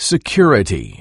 Security.